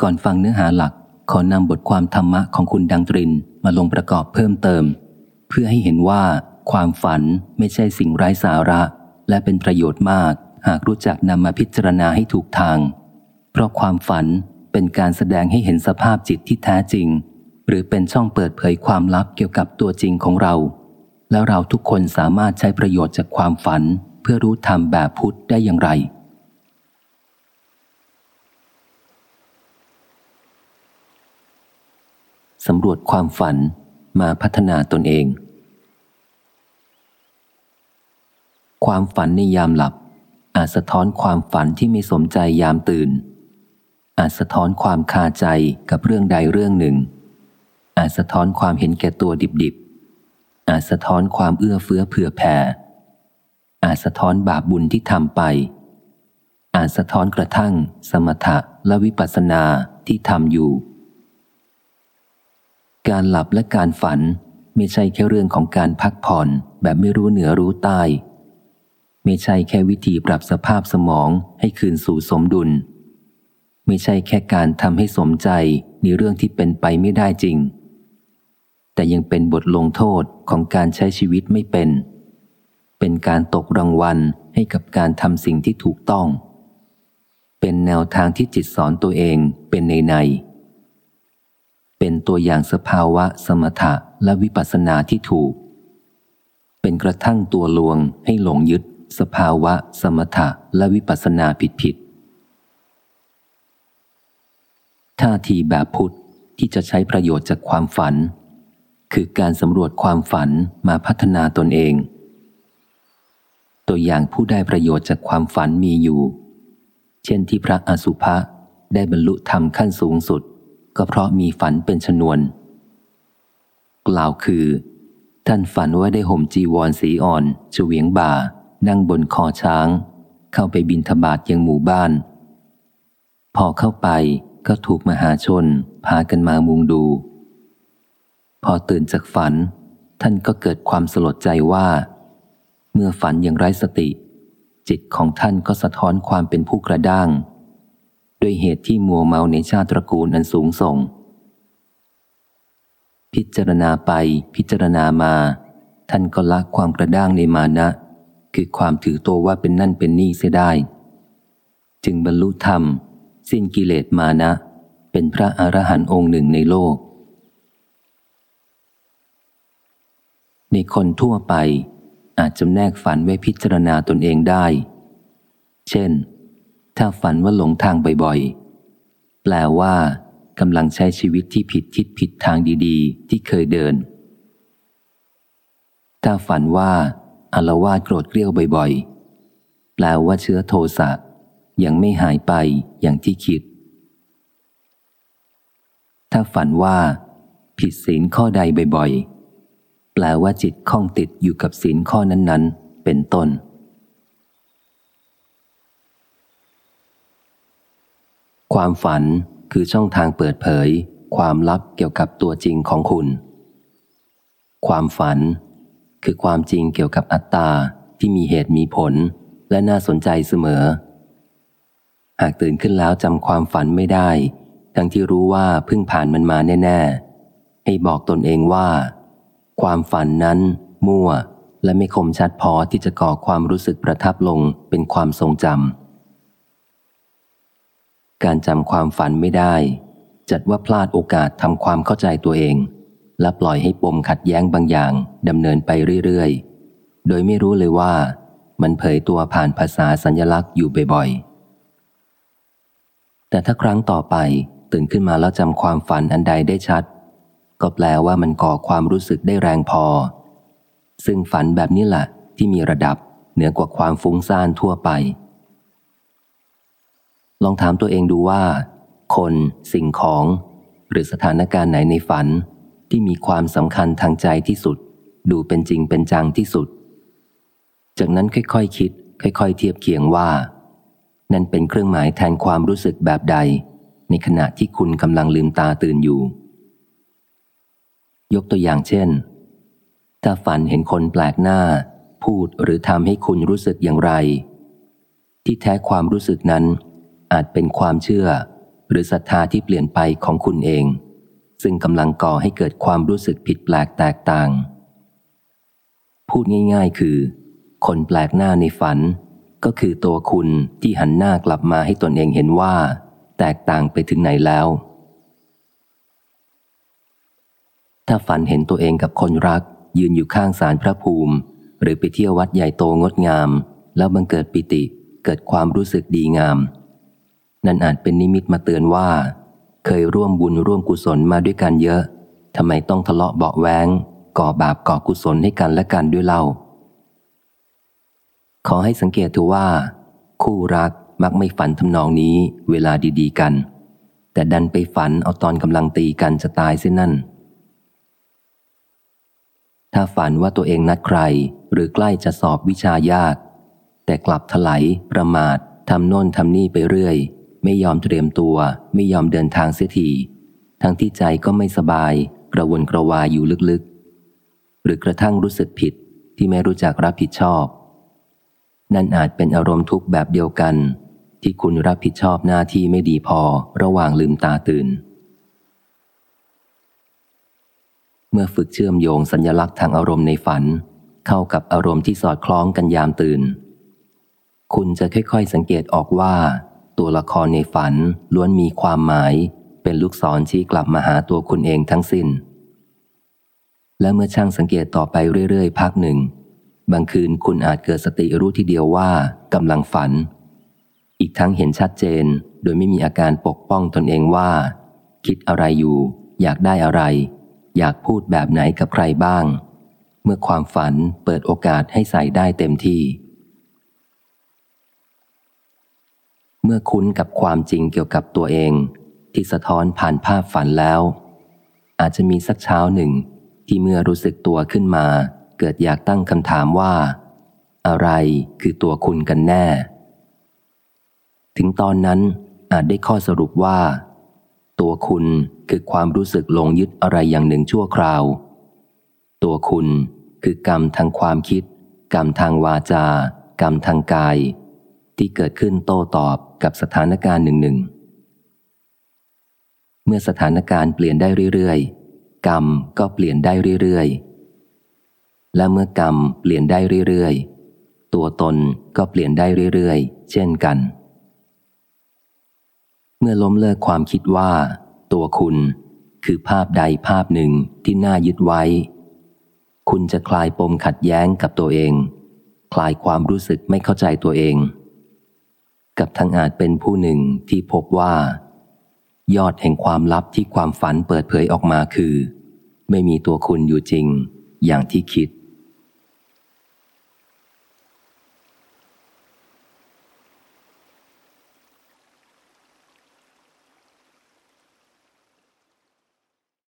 ก่อนฟังเนื้อหาหลัก ขอนำบทความธรรมะของคุณดังตรินมาลงประกอบเพิ่มเติม เพื่อให้เห็นว่า ความฝันไม่ใช่สิ่งไร้สาระ และเป็นประโยชน์มาก หากรู้จักนำมาพิจารณาให้ถูกทาง เพราะความฝันเป็นการแสดงให้เห็นสภาพจิตที่แท้จริง หรือเป็นช่องเปิดเผยความลับเกี่ยวกับตัวจริงของเรา แล้วเราทุกคนสามารถใช้ประโยชน์จากความฝัน เพื่อรู้ธรรมแบบพุทธได้อย่างไร สำรวจความฝันมาพัฒนาตนเอง ความฝันในยามหลับ อาจสะท้อนความฝันที่ไม่สมใจยามตื่น อาจสะท้อนความคาใจกับเรื่องใดเรื่องหนึ่ง อาจสะท้อนความเห็นแก่ตัวดิบๆ อาจสะท้อนความเอื้อเฟื้อเผื่อแผ่ อาจสะท้อนบาปบุญที่ทำไป อาจสะท้อนกระทั่ง สมถะและวิปัสสนาที่ทำอยู่ การหลับและการฝันไม่ใช่แค่เรื่องของการพักผ่อนแบบไม่รู้เหนือรู้ใต้ ไม่ใช่แค่วิธีปรับสภาพสมองให้คืนสู่สมดุล ไม่ใช่แค่การทำให้สมใจในเรื่องที่เป็นไปไม่ได้จริง แต่ยังเป็นบทลงโทษของการใช้ชีวิตไม่เป็น เป็นการตกรางวัลให้กับการทำสิ่งที่ถูกต้อง เป็นแนวทางที่จิตสอนตัวเองเป็นในในเป็น ตัวอย่างสภาวะสมถะและวิปัสสนาที่ถูก เป็นกระทั่งตัวลวงให้หลงยึด สภาวะ สมถะและวิปัสสนาผิดผิดท่าทีแบบพุทธที่จะใช้ประโยชน์จากความฝัน คือการสำรวจความฝันมาพัฒนาตนเอง ตัวอย่างผู้ได้ประโยชน์จากความฝันมีอยู่ เช่นที่พระอสุภะได้บรรลุธรรมขั้นสูงสุด ก็เพราะมีฝันเป็นชนวน กล่าวคือ ท่านฝันว่าได้ห่มจีวรสีอ่อนเฉวียงบ่า นั่งบนคอช้าง เข้าไปบินทบาทยังหมู่บ้าน พอเข้าไปก็ถูกมหาชน พากันมามุงดู พอตื่นจากฝัน ท่านก็เกิดความสลดใจว่า เมื่อฝันอย่างไร้สติ จิตของท่านก็สะท้อนความเป็นผู้กระด้าง ด้วยเหตุที่มัวเมาในชาติตระกูลอันสูงส่ง พิจารณาไปพิจารณามา ท่านก็ละความกระด้างในมานะ คือความถือตัวว่าเป็นนั่นเป็นนี่เสียได้ จึงบรรลุธรรม สิ้นกิเลสมานะ เป็นพระอรหันต์องค์หนึ่งในโลก ในคนทั่วไปอาจจำแนกฝันไว้พิจารณาตนเองได้ เช่น ถ้าฝันว่าหลงทางบ่อยๆ แปลว่ากำลังใช้ชีวิตที่ผิดคิดผิดทางดีๆ ที่เคยเดิน ถ้าฝันว่าอารวาสโกรธเกลี้ยวบ่อยๆ แปลว่าเชื้อโทสะยังไม่หายไปอย่างที่คิด ถ้าฝันว่า ผิดศีลข้อใดบ่อยๆ แปลว่าจิตคล้องติดอยู่กับศีลข้อนั้นๆ เป็นต้น ความฝันคือช่องทางเปิดเผย ความลับเกี่ยวกับตัวจริงของคุณ ความฝัน คือความจริงเกี่ยวกับอัตตาที่มีเหตุมีผลและน่าสนใจเสมอ หากตื่นขึ้นแล้วจำความฝันไม่ได้ ทั้งที่รู้ว่าเพิ่งผ่านมันมาแน่ ๆ ให้บอกตนเองว่า ความฝันนั้น มั่ว และไม่คมชัดพอที่จะก่อความรู้สึกประทับลงเป็นความทรงจำ การจำความฝันไม่ได้ จัดว่าพลาดโอกาสทำความเข้าใจตัวเอง และปล่อยให้ปมขัดแย้งบางอย่างดำเนินไปเรื่อยๆ โดยไม่รู้เลยว่า มันเผยตัวผ่านภาษาสัญลักษณ์อยู่บ่อยๆ แต่ถ้าครั้งต่อไปตื่นขึ้นมาแล้วจำความฝันอันใดได้ชัด ก็แปลว่ามันก่อความรู้สึกได้แรงพอ ซึ่งฝันแบบนี้แหละที่มีระดับเหนือกว่าความฟุ้งซ่านทั่วไป ลองถามตัวเองดูว่า คน สิ่งของ หรือสถานการณ์ไหนในฝัน ที่มีความสำคัญทางใจที่สุด ดูเป็นจริงเป็นจังที่สุด จากนั้นค่อยๆคคิด ค่อย ๆ เทียบเคียงว่า นั่นเป็นเครื่องหมายแทนความรู้สึกแบบใด ในขณะที่คุณกำลังลืมตาตื่นอยู่ ยกตัวอย่างเช่น ถ้าฝันเห็นคนแปลกหน้า พูดหรือทำให้คุณรู้สึกอย่างไร ที่แท้ความรู้สึกนั้น อาจเป็นความเชื่อ หรือศรัทธาที่เปลี่ยนไปของคุณเอง ซึ่งกำลังก่อให้เกิดความรู้สึกผิดแปลกแตกต่าง พูดง่ายๆ คือ คนแปลกหน้าในฝัน ก็คือตัวคุณที่หันหน้ากลับมาให้ตนเองเห็นว่า แตกต่างไปถึงไหนแล้ว ถ้าฝันเห็นตัวเองกับคนรัก ยืนอยู่ข้างศาลพระภูมิ หรือไปเที่ยววัดใหญ่โตงดงาม แล้วบังเกิดปิติเกิดความรู้สึกดีงาม นั่นอาจเป็นนิมิตมาเตือนว่า เคยร่วมบุญร่วมกุศลมาด้วยกันเยอะทำไมต้องทะเลาะเบาแวงก่อบาปก่อกุศลให้กันและกันด้วยเล่า ขอให้สังเกตถือว่า คู่รักมักไม่ฝันทำนองนี้เวลาดีๆกัน แต่ดันไปฝันเอาตอนกำลังตีกันจะตายเส้นนั่น ถ้าฝันว่าตัวเองนัดใครหรือใกล้จะสอบวิชายาก แต่กลับถลายประมาททำโน่นทำนี่ไปเรื่อย ไม่ยอมเตรียมตัว ไม่ยอมเดินทางเสียทีทั้งที่ใจก็ไม่สบาย กระวนกระวายอยู่ลึกๆ หรือกระทั่งรู้สึกผิดที่ไม่รู้จักรับผิดชอบ นั่นอาจเป็นอารมณ์ทุกข์แบบเดียวกัน ที่คุณรับผิดชอบหน้าที่ไม่ดีพอระหว่างลืมตาตื่น เมื่อฝึกเชื่อมโยงสัญญลักษณ์ทางอารมณ์ในฝัน เข้ากับอารมณ์ที่สอดคล้องกันยามตื่น คุณจะค่อยๆสังเกตออกว่า ตัวละครในฝันล้วนมีความหมาย เป็นลูกศรชี้กลับมาหาตัวคุณเองทั้งสิน้น และเมื่อช่างสังเกตต่อไปเรื่อยๆพักหนึ่ง บางคืนคุณอาจเกิดสติรู้ทีเดียวว่ากำลังฝัน อีกทั้งเห็นชัดเจนโดยไม่มีอาการปกป้องตนเองว่า คิดอะไรอยู่ อยากได้อะไร อยากพูดแบบไหนกับใครบ้าง เมื่อความฝันเปิดโอกาสให้ใส่ได้เต็มที่ เมื่อคุ้นกับความจริงเกี่ยวกับตัวเอง ที่สะท้อนผ่านภาพฝันแล้ว อาจจะมีสักเช้าหนึ่ง ที่เมื่อรู้สึกตัวขึ้นมา เกิดอยากตั้งคำถามว่า อะไรคือตัวคุณกันแน่ ถึงตอนนั้นอาจได้ข้อสรุปว่า ตัวคุณคือความรู้สึกหลงยึดอะไรอย่างหนึ่งชั่วคราว ตัวคุณคือกรรมทางความคิด กรรมทางวาจา กรรมทางกาย ที่เกิดขึ้นโต้ตอบ กับสถานการณ์หนึ่งหนึ่งเมื่อสถานการณ์เปลี่ยนได้เรื่อยๆ กรรมก็เปลี่ยนได้เรื่อยๆ และเมื่อกรรมเปลี่ยนได้เรื่อยๆ ตัวตนก็เปลี่ยนได้เรื่อยๆ เช่นกัน เมื่อล้มเลิกความคิดว่า ตัวคุณคือภาพใดภาพหนึ่งที่น่ายึดไว้ คุณจะคลายปมขัดแย้งกับตัวเอง คลายความรู้สึกไม่เข้าใจตัวเอง กับทั้งอาจเป็นผู้หนึ่งที่พบว่า ยอดแห่งความลับที่ความฝันเปิดเผยออกมาคือ ไม่มีตัวคุณอยู่จริง อย่างที่คิด